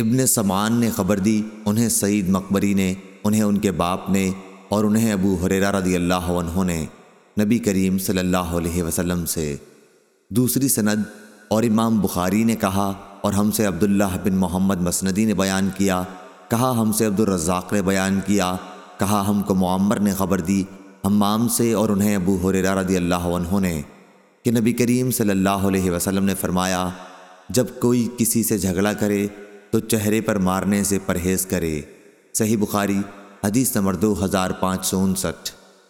ابن سمان نے خبر دی، انہیں سعید مقبری نے، انہیں ان کے باپ نے اور انہیں ابو حریرہ رضی اللہ عنہ نے نبی کریم صلی اللہ علیہ وسلم سے۔ دوسری سند اور امام بخاری نے کہا اور ہم سے عبداللہ بن محمد مسندی نے بیان کیا، کہا ہم سے عبد الرزاق نے بیان کیا، کہا ہم کو معمر نے خبر دی ہمام سے اور انہیں ابو حریرہ رضی اللہ عنہ نے۔ کہ نبی کریم صلی اللہ علیہ وسلم نے فرمایا، جب کوئی کسی سے جھگڑا کرے تو چہرے پر مارنے سے پرہیز کرے۔ صحیح بخاری، حدیث نمبر دو ہزار پانچ سو انسٹھ۔